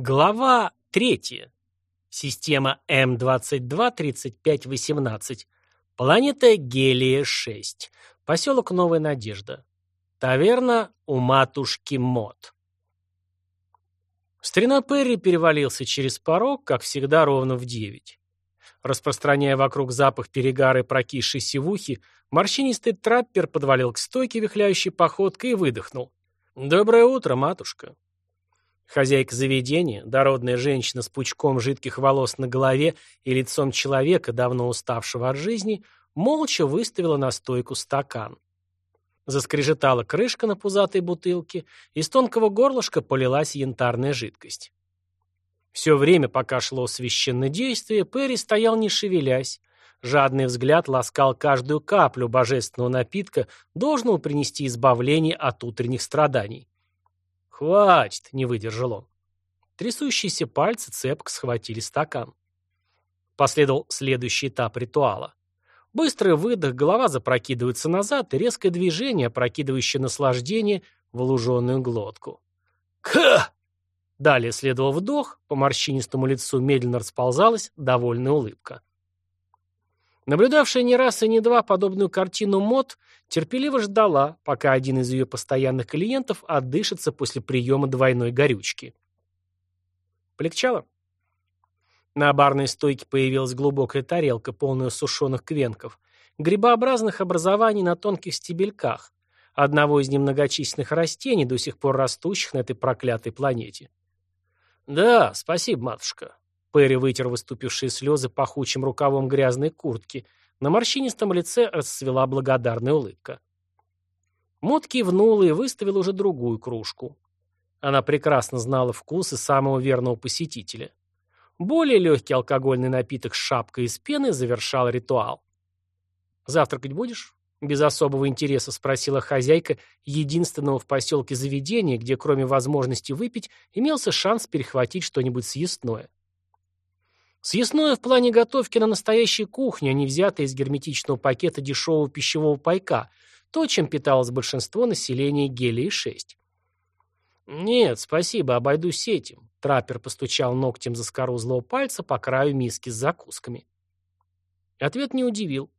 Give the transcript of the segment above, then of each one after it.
Глава третья. Система М22-3518. Планета Гелия-6. Поселок Новая Надежда. Таверна у матушки Мот. Старина Перри перевалился через порог, как всегда, ровно в девять. Распространяя вокруг запах перегара и прокисшей сивухи, морщинистый траппер подвалил к стойке вихляющей походкой и выдохнул. «Доброе утро, матушка!» Хозяйка заведения, дородная женщина с пучком жидких волос на голове и лицом человека, давно уставшего от жизни, молча выставила на стойку стакан. Заскрежетала крышка на пузатой бутылке, из тонкого горлышка полилась янтарная жидкость. Все время, пока шло священное действие, Перри стоял не шевелясь. Жадный взгляд ласкал каждую каплю божественного напитка, должного принести избавление от утренних страданий. «Хватит!» — не выдержал он. Трясущиеся пальцы цепко схватили стакан. Последовал следующий этап ритуала. Быстрый выдох, голова запрокидывается назад, и резкое движение, опрокидывающее наслаждение в луженую глотку. «Ха!» Далее следовал вдох, по морщинистому лицу медленно расползалась довольная улыбка. Наблюдавшая не раз и не два подобную картину Мот терпеливо ждала, пока один из ее постоянных клиентов отдышится после приема двойной горючки. Полегчало? На барной стойке появилась глубокая тарелка, полная сушеных квенков, грибообразных образований на тонких стебельках, одного из немногочисленных растений, до сих пор растущих на этой проклятой планете. «Да, спасибо, матушка», Перри вытер выступившие слезы пахучим рукавом грязной куртки. На морщинистом лице расцвела благодарная улыбка. Мот кивнула и выставила уже другую кружку. Она прекрасно знала вкусы самого верного посетителя. Более легкий алкогольный напиток с шапкой из пены завершал ритуал. «Завтракать будешь?» Без особого интереса спросила хозяйка единственного в поселке заведения, где кроме возможности выпить имелся шанс перехватить что-нибудь съестное. Съестное в плане готовки на настоящей кухне, а не взятое из герметичного пакета дешевого пищевого пайка, то, чем питалось большинство населения Гелии-6. «Нет, спасибо, обойдусь этим», — траппер постучал ногтем за скорузлого пальца по краю миски с закусками. Ответ не удивил.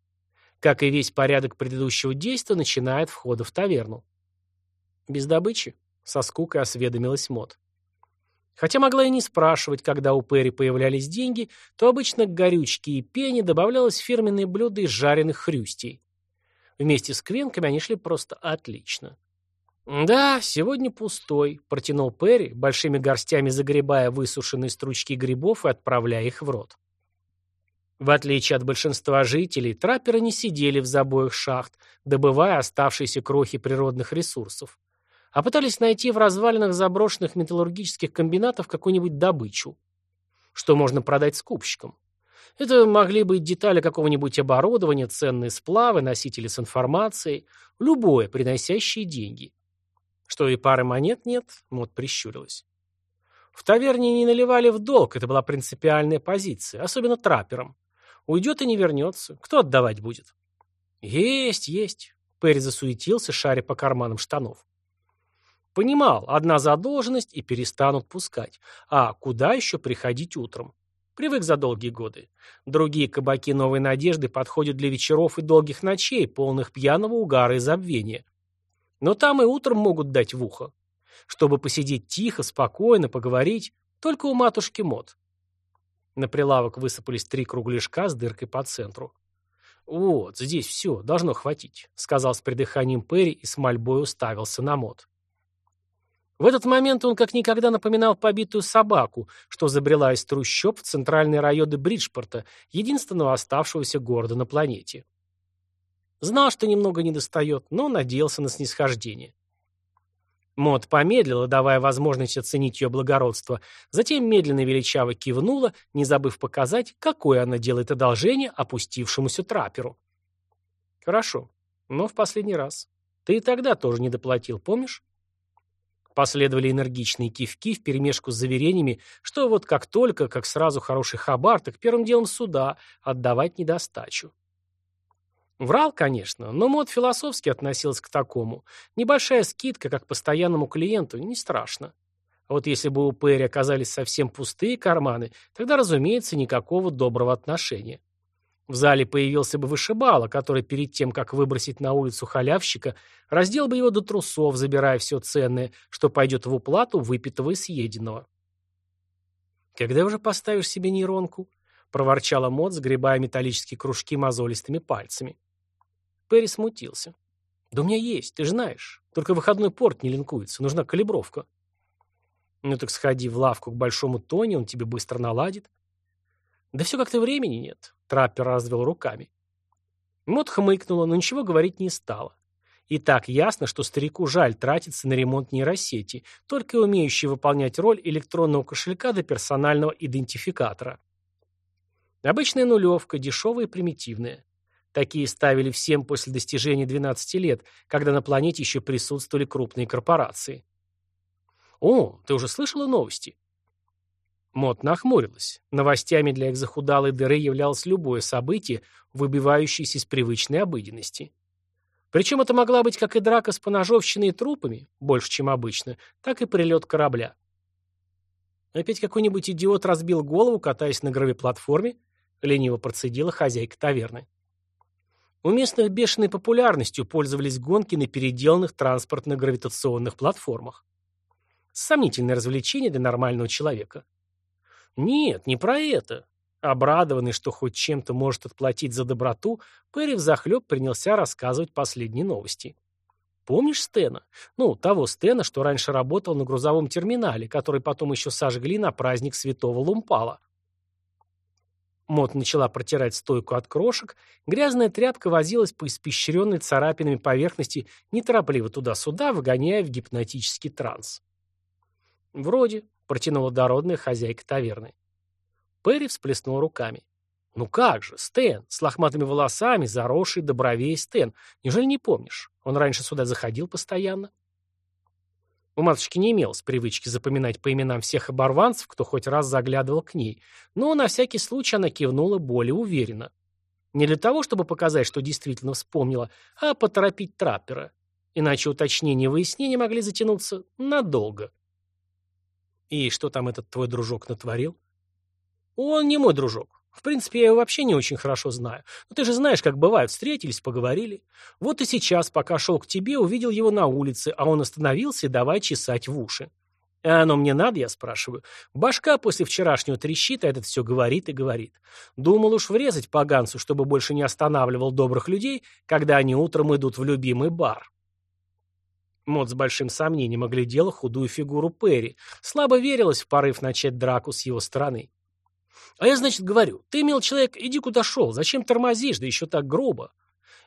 Как и весь порядок предыдущего действия, начинает входа в таверну. «Без добычи?» — со скукой осведомилась Мот. Хотя могла и не спрашивать, когда у Перри появлялись деньги, то обычно к горючке и пене добавлялось фирменные блюда из жареных хрюстей. Вместе с квенками они шли просто отлично. «Да, сегодня пустой», — протянул Перри, большими горстями загребая высушенные стручки грибов и отправляя их в рот. В отличие от большинства жителей, трапперы не сидели в забоях шахт, добывая оставшиеся крохи природных ресурсов а пытались найти в развалинах заброшенных металлургических комбинатов какую-нибудь добычу, что можно продать скупщикам. Это могли быть детали какого-нибудь оборудования, ценные сплавы, носители с информацией, любое, приносящее деньги. Что и пары монет нет, Мот прищурилась. В таверне не наливали в долг, это была принципиальная позиция, особенно трапперам. Уйдет и не вернется, кто отдавать будет? Есть, есть. Перри засуетился, шаря по карманам штанов. Понимал, одна задолженность и перестанут пускать. А куда еще приходить утром? Привык за долгие годы. Другие кабаки новой надежды подходят для вечеров и долгих ночей, полных пьяного угара и забвения. Но там и утром могут дать в ухо. Чтобы посидеть тихо, спокойно, поговорить, только у матушки Мот. На прилавок высыпались три кругляшка с дыркой по центру. «Вот, здесь все, должно хватить», — сказал с придыханием Перри и с мольбой уставился на Мот. В этот момент он как никогда напоминал побитую собаку, что забрела из трущоб в центральные районы Бриджпорта, единственного оставшегося города на планете. Знал, что немного недостает, но надеялся на снисхождение. Мод помедлила, давая возможность оценить ее благородство, затем медленно и величаво кивнула, не забыв показать, какое она делает одолжение опустившемуся трапперу. «Хорошо, но в последний раз. Ты и тогда тоже не доплатил, помнишь?» Последовали энергичные кивки вперемешку с заверениями, что вот как только, как сразу хороший хабар, так первым делом суда, отдавать недостачу. Врал, конечно, но мод философски относился к такому. Небольшая скидка, как постоянному клиенту, не страшно. А вот если бы у Перри оказались совсем пустые карманы, тогда, разумеется, никакого доброго отношения. В зале появился бы вышибала, который перед тем, как выбросить на улицу халявщика, раздел бы его до трусов, забирая все ценное, что пойдет в уплату выпитого и съеденного. «Когда уже поставишь себе нейронку?» — проворчала Мот, сгребая металлические кружки мозолистыми пальцами. Перри смутился. «Да у меня есть, ты же знаешь. Только выходной порт не линкуется, нужна калибровка». «Ну так сходи в лавку к большому Тони, он тебе быстро наладит». «Да все как-то времени нет», — траппер развел руками. Мот хмыкнула, но ничего говорить не стала. И так ясно, что старику жаль тратиться на ремонт нейросети, только умеющий выполнять роль электронного кошелька до персонального идентификатора. Обычная нулевка, дешевая и примитивная. Такие ставили всем после достижения 12 лет, когда на планете еще присутствовали крупные корпорации. «О, ты уже слышала новости?» Мот нахмурилась. Новостями для их захудалой дыры являлось любое событие, выбивающееся из привычной обыденности. Причем это могла быть как и драка с поножовщиной и трупами, больше, чем обычно, так и прилет корабля. Опять какой-нибудь идиот разбил голову, катаясь на гравиплатформе, лениво процедила хозяйка таверны. У местных бешеной популярностью пользовались гонки на переделанных транспортно-гравитационных платформах. Сомнительное развлечение для нормального человека. Нет, не про это. Обрадованный, что хоть чем-то может отплатить за доброту, Перри взахлеб принялся рассказывать последние новости. Помнишь Стена? Ну, того Стена, что раньше работал на грузовом терминале, который потом еще сожгли на праздник Святого Лумпала. Мот начала протирать стойку от крошек, грязная тряпка возилась по испещренной царапинами поверхности, неторопливо туда-сюда, выгоняя в гипнотический транс. «Вроде», — протянула дородная хозяйка таверны. Перри всплеснул руками. «Ну как же, Стэн, с лохматыми волосами, заросший до бровей Стэн. Неужели не помнишь? Он раньше сюда заходил постоянно?» У матушки не имелось привычки запоминать по именам всех оборванцев, кто хоть раз заглядывал к ней, но на всякий случай она кивнула более уверенно. Не для того, чтобы показать, что действительно вспомнила, а поторопить траппера. Иначе уточнения и выяснения могли затянуться надолго. «И что там этот твой дружок натворил?» «Он не мой дружок. В принципе, я его вообще не очень хорошо знаю. Но ты же знаешь, как бывает, встретились, поговорили. Вот и сейчас, пока шел к тебе, увидел его на улице, а он остановился и давай чесать в уши. А оно мне надо, я спрашиваю. Башка после вчерашнего трещит, а этот все говорит и говорит. Думал уж врезать поганцу, чтобы больше не останавливал добрых людей, когда они утром идут в любимый бар. Мот с большим сомнением оглядела худую фигуру Перри. Слабо верилась в порыв начать драку с его стороны. А я, значит, говорю, ты, мил человек, иди куда шел, зачем тормозишь, да еще так грубо.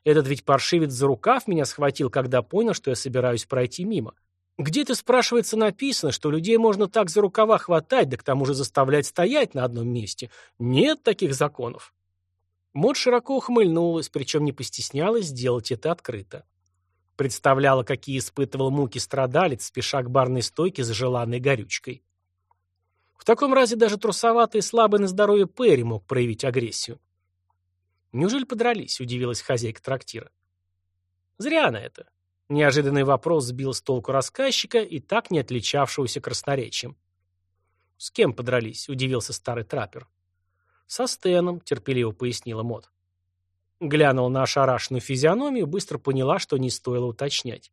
Этот ведь паршивец за рукав меня схватил, когда понял, что я собираюсь пройти мимо. Где-то, спрашивается, написано, что людей можно так за рукава хватать, да к тому же заставлять стоять на одном месте. Нет таких законов. Мод широко ухмыльнулась, причем не постеснялась сделать это открыто. Представляла, какие испытывал муки страдалец, спеша к барной стойке за желанной горючкой. В таком разе даже трусоватый и слабый на здоровье Перри мог проявить агрессию. «Неужели подрались?» — удивилась хозяйка трактира. «Зря на это». Неожиданный вопрос сбил с толку рассказчика и так не отличавшегося красноречием. «С кем подрались?» — удивился старый траппер. «Со Стеном», — терпеливо пояснила Мот. Глянула на ошарашенную физиономию, быстро поняла, что не стоило уточнять.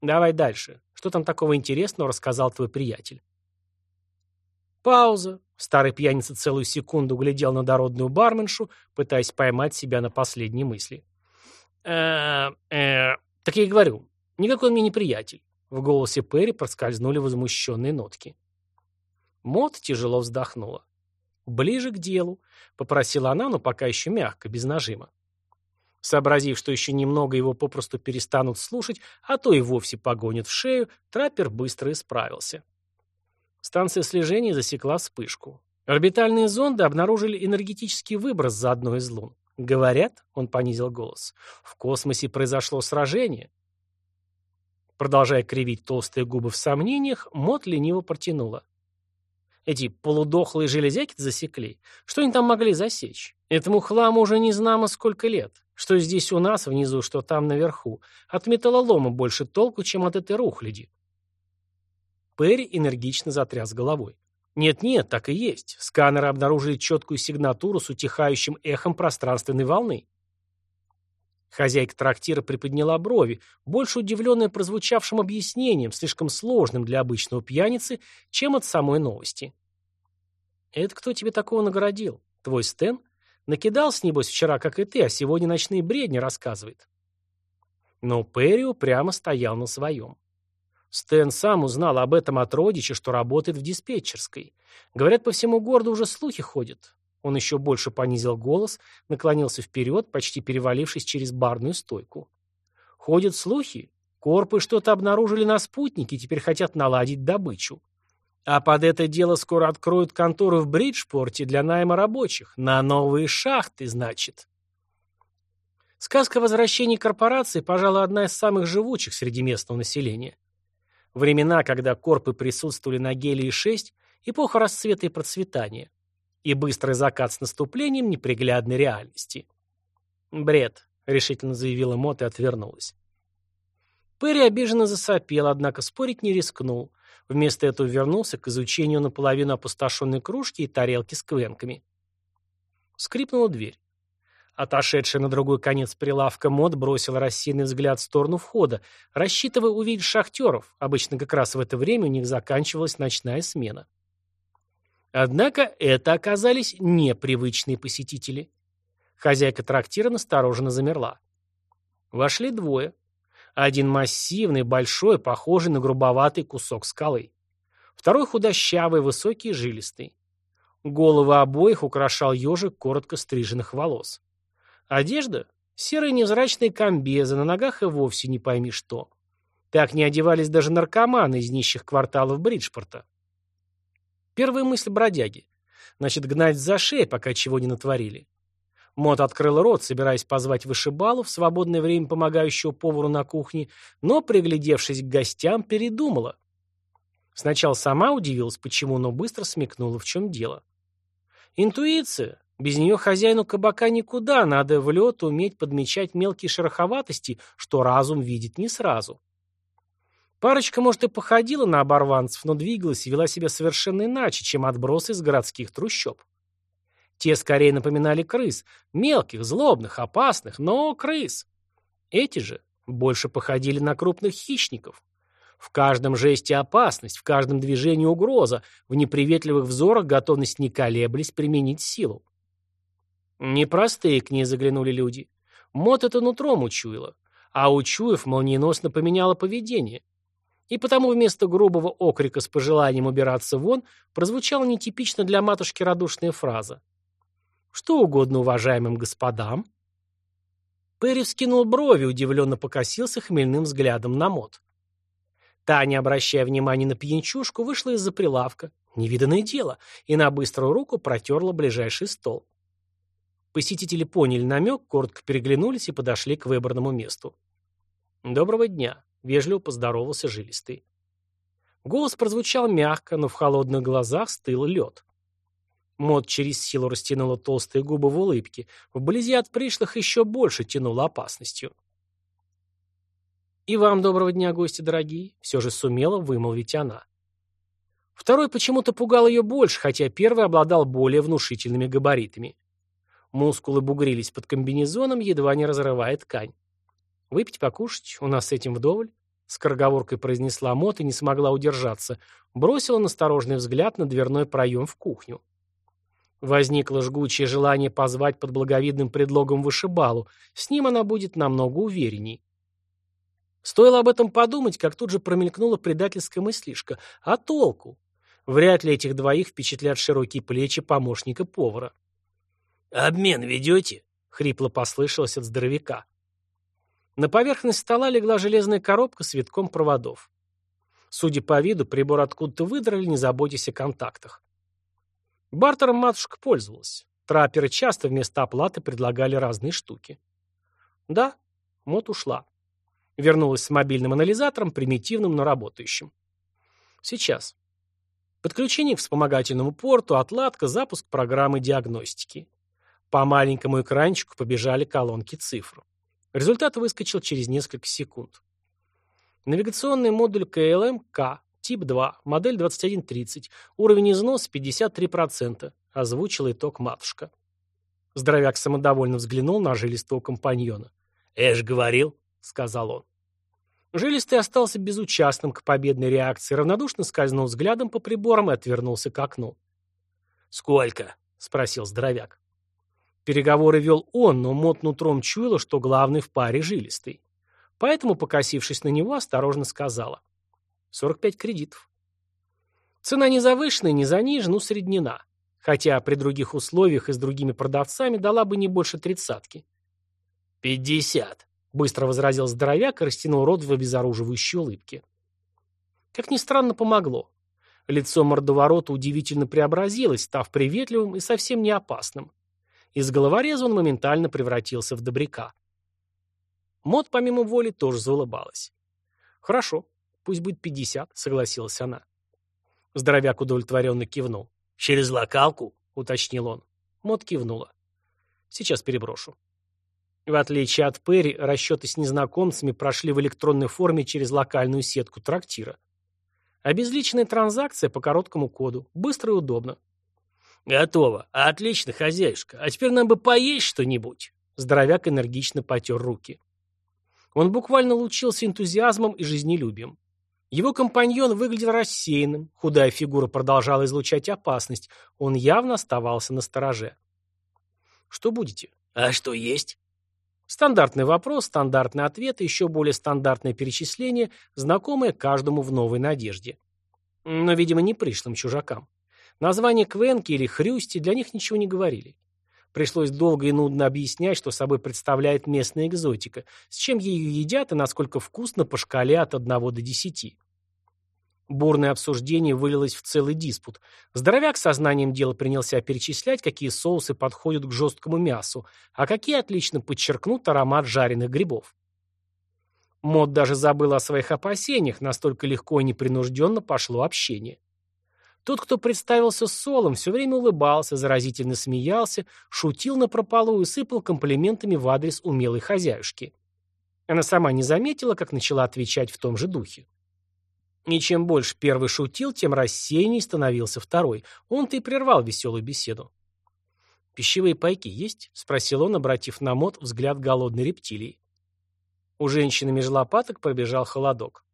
«Давай дальше. Что там такого интересного рассказал твой приятель?» Пауза. Старый пьяница целую секунду глядел на дородную барменшу, пытаясь поймать себя на последней мысли. э э так я и говорю, никакой он мне не приятель. В голосе Перри проскользнули возмущенные нотки. Мот тяжело вздохнула. «Ближе к делу», — попросила она, но пока еще мягко, без нажима. Сообразив, что еще немного его попросту перестанут слушать, а то и вовсе погонят в шею, траппер быстро исправился. Станция слежения засекла вспышку. Орбитальные зонды обнаружили энергетический выброс за одной из лун. Говорят, он понизил голос, в космосе произошло сражение. Продолжая кривить толстые губы в сомнениях, Мот лениво протянула. Эти полудохлые железяки засекли. Что они там могли засечь? Этому хламу уже не знамо сколько лет. Что здесь у нас внизу, что там наверху. От металлолома больше толку, чем от этой рухляди. Перри энергично затряс головой. Нет-нет, так и есть. Сканеры обнаружили четкую сигнатуру с утихающим эхом пространственной волны. Хозяйка трактира приподняла брови, больше удивленная прозвучавшим объяснением, слишком сложным для обычного пьяницы, чем от самой новости. «Это кто тебе такого наградил? Твой Стэн? Накидался, небось, вчера, как и ты, а сегодня ночные бредни рассказывает». Но Перрио прямо стоял на своем. Стэн сам узнал об этом от родича, что работает в диспетчерской. Говорят, по всему городу уже слухи ходят. Он еще больше понизил голос, наклонился вперед, почти перевалившись через барную стойку. Ходят слухи. Корпы что-то обнаружили на спутнике и теперь хотят наладить добычу. А под это дело скоро откроют контору в Бриджпорте для найма рабочих. На новые шахты, значит. Сказка о возвращении корпорации, пожалуй, одна из самых живучих среди местного населения. Времена, когда корпы присутствовали на Гелии-6, эпоха расцвета и процветания и быстрый закат с наступлением неприглядной реальности. «Бред», — решительно заявила Мот и отвернулась. Перри обиженно засопел, однако спорить не рискнул. Вместо этого вернулся к изучению наполовину опустошенной кружки и тарелки с квенками. Скрипнула дверь. Отошедшая на другой конец прилавка Мод бросила рассеянный взгляд в сторону входа, рассчитывая увидеть шахтеров. Обычно как раз в это время у них заканчивалась ночная смена. Однако это оказались непривычные посетители. Хозяйка трактира настороженно замерла. Вошли двое. Один массивный, большой, похожий на грубоватый кусок скалы. Второй худощавый, высокий и жилистый. Головы обоих украшал ежик коротко стриженных волос. Одежда — серые невзрачные комбезы, на ногах и вовсе не пойми что. Так не одевались даже наркоманы из нищих кварталов Бриджпорта. Первая мысль бродяги. Значит, гнать за шею, пока чего не натворили. Мот открыл рот, собираясь позвать вышибалу, в свободное время помогающего повару на кухне, но, приглядевшись к гостям, передумала. Сначала сама удивилась, почему, но быстро смекнула, в чем дело. Интуиция. Без нее хозяину кабака никуда, надо в лед уметь подмечать мелкие шероховатости, что разум видит не сразу. Парочка, может, и походила на оборванцев, но двигалась и вела себя совершенно иначе, чем отбросы из городских трущоб. Те скорее напоминали крыс, мелких, злобных, опасных, но крыс. Эти же больше походили на крупных хищников. В каждом жесте опасность, в каждом движении угроза, в неприветливых взорах готовность не колеблясь применить силу. Непростые к ней заглянули люди. Мот это нутром учуяла, а учуяв, молниеносно поменяла поведение. И потому вместо грубого окрика с пожеланием убираться вон прозвучала нетипично для матушки радушная фраза. «Что угодно уважаемым господам?» Перри вскинул брови, удивленно покосился хмельным взглядом на мод. Та, не обращая внимания на пьянчушку, вышла из-за прилавка, невиданное дело, и на быструю руку протерла ближайший стол. Посетители поняли намек, коротко переглянулись и подошли к выбранному месту. «Доброго дня», Вежливо поздоровался жилистый. Голос прозвучал мягко, но в холодных глазах стыл лед. Мод через силу растянула толстые губы в улыбке. Вблизи от пришлых еще больше тянуло опасностью. «И вам доброго дня, гости дорогие», — все же сумела вымолвить она. Второй почему-то пугал ее больше, хотя первый обладал более внушительными габаритами. Мускулы бугрились под комбинезоном, едва не разрывая ткань. «Выпить, покушать, у нас с этим вдоволь», — скороговоркой произнесла Мот и не смогла удержаться, бросила насторожный взгляд на дверной проем в кухню. Возникло жгучее желание позвать под благовидным предлогом вышибалу, с ним она будет намного уверенней. Стоило об этом подумать, как тут же промелькнула предательская мыслишка. А толку? Вряд ли этих двоих впечатлят широкие плечи помощника повара. «Обмен ведете?» — хрипло послышалось от здоровяка. На поверхность стола легла железная коробка с витком проводов. Судя по виду, прибор откуда-то выдрали, не заботясь о контактах. Бартером матушка пользовалась. Трапперы часто вместо оплаты предлагали разные штуки. Да, Мот ушла. Вернулась с мобильным анализатором, примитивным, но работающим. Сейчас. Подключение к вспомогательному порту, отладка, запуск программы диагностики. По маленькому экранчику побежали колонки цифр. Результат выскочил через несколько секунд. Навигационный модуль КЛМ К Тип 2, модель 2130, уровень износа 53%, озвучил итог матушка. Здоровяк самодовольно взглянул на жилистого компаньона. «Эш говорил», — сказал он. Жилистый остался безучастным к победной реакции, равнодушно скользнул взглядом по приборам и отвернулся к окну. «Сколько?» — спросил здоровяк. Переговоры вел он, но Мот нутром чуяла, что главный в паре жилистый. Поэтому, покосившись на него, осторожно сказала. «45 кредитов». Цена не завышенная, не занижена, усреднена. Хотя при других условиях и с другими продавцами дала бы не больше тридцатки. «Пятьдесят», — быстро возразил здоровяк и растянул рот в обезоруживающей улыбке. Как ни странно, помогло. Лицо мордоворота удивительно преобразилось, став приветливым и совсем не опасным. Из головореза он моментально превратился в добряка. Мод, помимо воли, тоже заулыбалась. «Хорошо, пусть будет пятьдесят», — согласилась она. Здоровяк удовлетворенно кивнул. «Через локалку?» — уточнил он. Мод кивнула. «Сейчас переброшу». В отличие от Перри, расчеты с незнакомцами прошли в электронной форме через локальную сетку трактира. Обезличенная транзакция по короткому коду. Быстро и удобно. «Готово. Отлично, хозяюшка. А теперь нам бы поесть что-нибудь». Здоровяк энергично потер руки. Он буквально лучился энтузиазмом и жизнелюбием. Его компаньон выглядел рассеянным, худая фигура продолжала излучать опасность, он явно оставался на стороже. «Что будете?» «А что есть?» Стандартный вопрос, стандартный ответ и еще более стандартное перечисление, знакомое каждому в новой надежде. Но, видимо, не пришлым чужакам. Названия Квенки или Хрюсти для них ничего не говорили. Пришлось долго и нудно объяснять, что собой представляет местная экзотика, с чем ее едят и насколько вкусно по шкале от 1 до 10. Бурное обсуждение вылилось в целый диспут. Здоровяк сознанием дела принялся перечислять, какие соусы подходят к жесткому мясу, а какие отлично подчеркнут аромат жареных грибов. Мод даже забыл о своих опасениях, настолько легко и непринужденно пошло общение. Тот, кто представился Солом, все время улыбался, заразительно смеялся, шутил напропалу и сыпал комплиментами в адрес умелой хозяюшки. Она сама не заметила, как начала отвечать в том же духе. И чем больше первый шутил, тем рассеянней становился второй. Он-то и прервал веселую беседу. «Пищевые пайки есть?» — спросил он, обратив на мод взгляд голодной рептилии. У женщины меж лопаток пробежал холодок.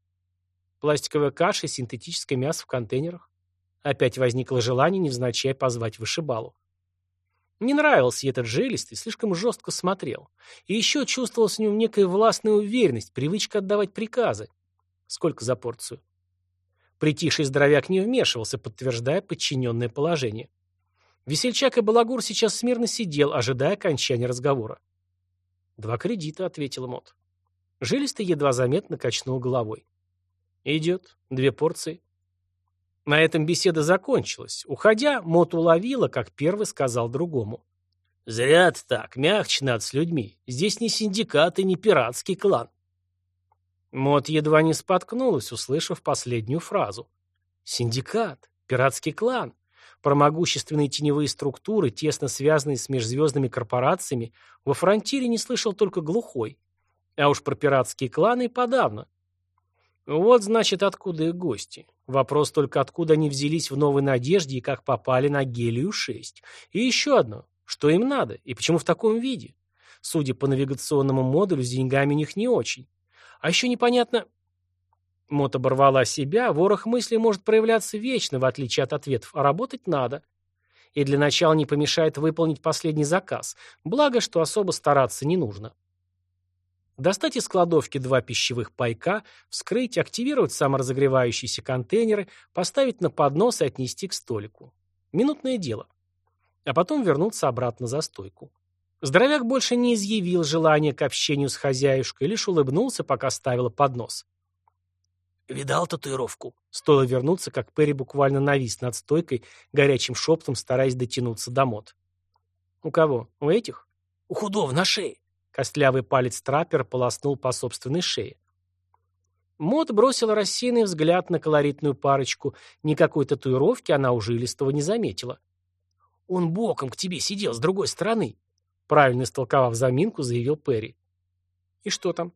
Пластиковая каша и синтетическое мясо в контейнерах. Опять возникло желание невзначай позвать вышибалу. Не нравился ей этот жилистый, слишком жестко смотрел. И еще чувствовалась в нем некая властная уверенность, привычка отдавать приказы. Сколько за порцию? Притихший здоровяк не вмешивался, подтверждая подчиненное положение. Весельчак и Балагур сейчас смирно сидел, ожидая окончания разговора. «Два кредита», — ответил Мот. Жилистый едва заметно качнул головой. «Идет. Две порции. На этом беседа закончилась. Уходя, Мот уловила, как первый сказал другому. «Зря ты так, мягче надо с людьми. Здесь не синдикат и не пиратский клан». Мот едва не споткнулась, услышав последнюю фразу. «Синдикат, пиратский клан». Про могущественные теневые структуры, тесно связанные с межзвездными корпорациями, во фронтире не слышал только глухой. А уж про пиратские кланы и подавно. Вот, значит, откуда их гости. Вопрос только, откуда они взялись в Новой Надежде и как попали на Гелию-6. И еще одно. Что им надо? И почему в таком виде? Судя по навигационному модулю, с деньгами у них не очень. А еще непонятно... Мот оборвала себя, ворох мыслей может проявляться вечно, в отличие от ответов, а работать надо. И для начала не помешает выполнить последний заказ, благо, что особо стараться не нужно. Достать из кладовки два пищевых пайка, вскрыть, активировать саморазогревающиеся контейнеры, поставить на поднос и отнести к столику. Минутное дело. А потом вернуться обратно за стойку. Здоровяк больше не изъявил желания к общению с хозяюшкой, лишь улыбнулся, пока ставила поднос. «Видал татуировку?» Стоило вернуться, как Перри буквально навис над стойкой, горячим шептом стараясь дотянуться до мод. «У кого? У этих?» «У худого на шее». Костлявый палец траппера полоснул по собственной шее. Мод бросила рассеянный взгляд на колоритную парочку. Никакой татуировки она у жилистого не заметила. «Он боком к тебе сидел с другой стороны», правильно истолковав заминку, заявил Перри. «И что там?»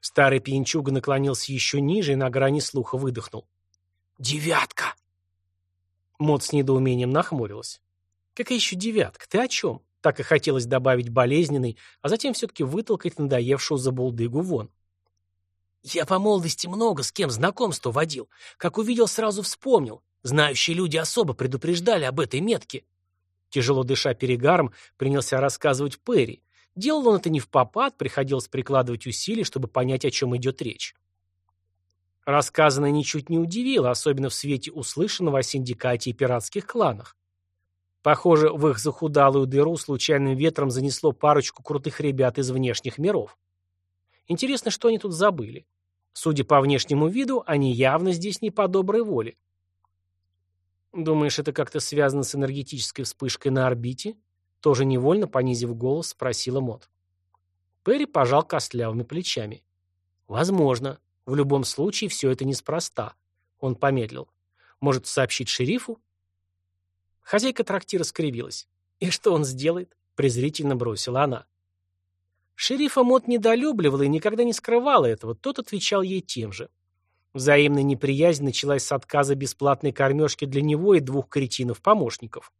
Старый пьянчуга наклонился еще ниже и на грани слуха выдохнул. «Девятка!» Мот с недоумением нахмурилась. «Какая еще девятка? Ты о чем?» Так и хотелось добавить болезненный, а затем все-таки вытолкать надоевшую забулдыгу вон. «Я по молодости много с кем знакомство водил. Как увидел, сразу вспомнил. Знающие люди особо предупреждали об этой метке». Тяжело дыша перегаром, принялся рассказывать Перри. Делал он это не в попад, приходилось прикладывать усилия, чтобы понять, о чем идет речь. Рассказанное ничуть не удивило, особенно в свете услышанного о синдикате и пиратских кланах. Похоже, в их захудалую дыру случайным ветром занесло парочку крутых ребят из внешних миров. Интересно, что они тут забыли. Судя по внешнему виду, они явно здесь не по доброй воле. «Думаешь, это как-то связано с энергетической вспышкой на орбите?» Тоже невольно, понизив голос, спросила Мот. Перри пожал костлявыми плечами. «Возможно. В любом случае, все это неспроста». Он помедлил. «Может, сообщить шерифу?» Хозяйка трактира скривилась. «И что он сделает?» — презрительно бросила она. Шерифа Мот недолюбливала и никогда не скрывала этого, тот отвечал ей тем же. Взаимная неприязнь началась с отказа бесплатной кормежки для него и двух кретинов-помощников.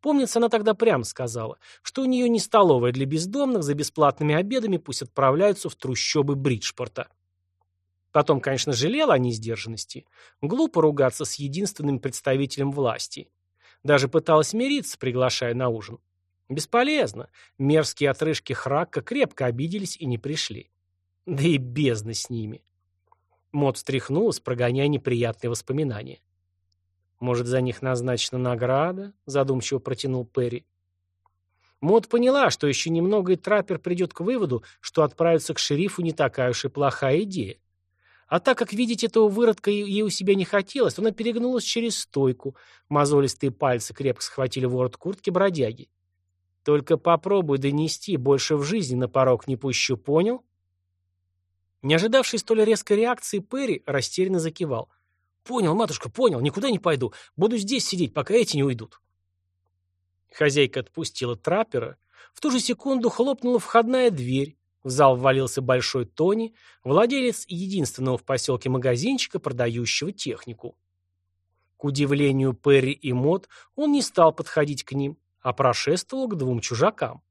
Помнится, она тогда прямо сказала, что у нее не столовая для бездомных, за бесплатными обедами пусть отправляются в трущобы Бриджпорта. Потом, конечно, жалела о несдержанности. Глупо ругаться с единственным представителем власти. Даже пыталась мириться, приглашая на ужин. Бесполезно. Мерзкие отрыжки Хракка крепко обиделись и не пришли. Да и бездна с ними. Мот встряхнулась, прогоняя неприятные воспоминания. «Может, за них назначена награда?» — задумчиво протянул Перри. Мот поняла, что еще немного и траппер придет к выводу, что отправиться к шерифу не такая уж и плохая идея. А так как видеть этого выродка ей у себя не хотелось, она перегнулась через стойку. Мозолистые пальцы крепко схватили ворот куртки бродяги. «Только попробуй донести, больше в жизни на порог не пущу, понял?» Не ожидавший столь резкой реакции, Перри растерянно закивал. «Понял, матушка, понял, никуда не пойду. Буду здесь сидеть, пока эти не уйдут». Хозяйка отпустила траппера. В ту же секунду хлопнула входная дверь. В зал ввалился большой Тони, владелец единственного в поселке магазинчика, продающего технику. К удивлению Перри и Мот, он не стал подходить к ним, а прошествовал к двум чужакам.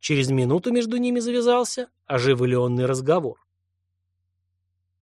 Через минуту между ними завязался оживленный разговор.